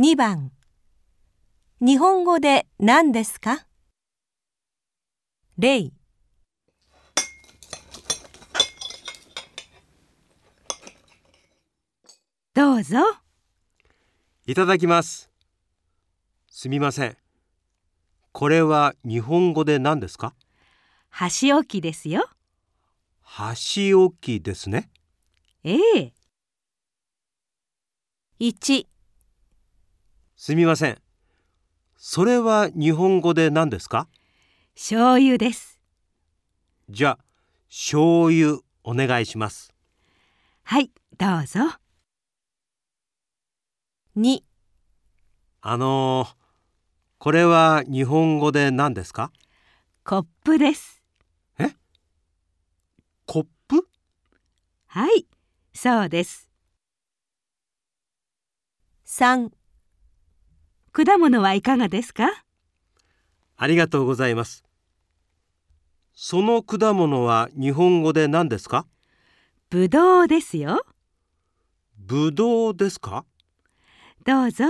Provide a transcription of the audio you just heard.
2番日本語で何ですか？例どうぞ。いただきます。すみません。これは日本語で何ですか？箸置きですよ。箸置きですね。ええ。1すみません。それは日本語で何ですか？醤油です。じゃあ、醤油お願いします。はい、どうぞ。2あのー、これは日本語で何ですか？コップです。コップ？はい、そうです。3果物はいかがですか？ありがとうございます。その果物は日本語で何ですか？ぶどうですよ。ぶどうですか？どうぞ。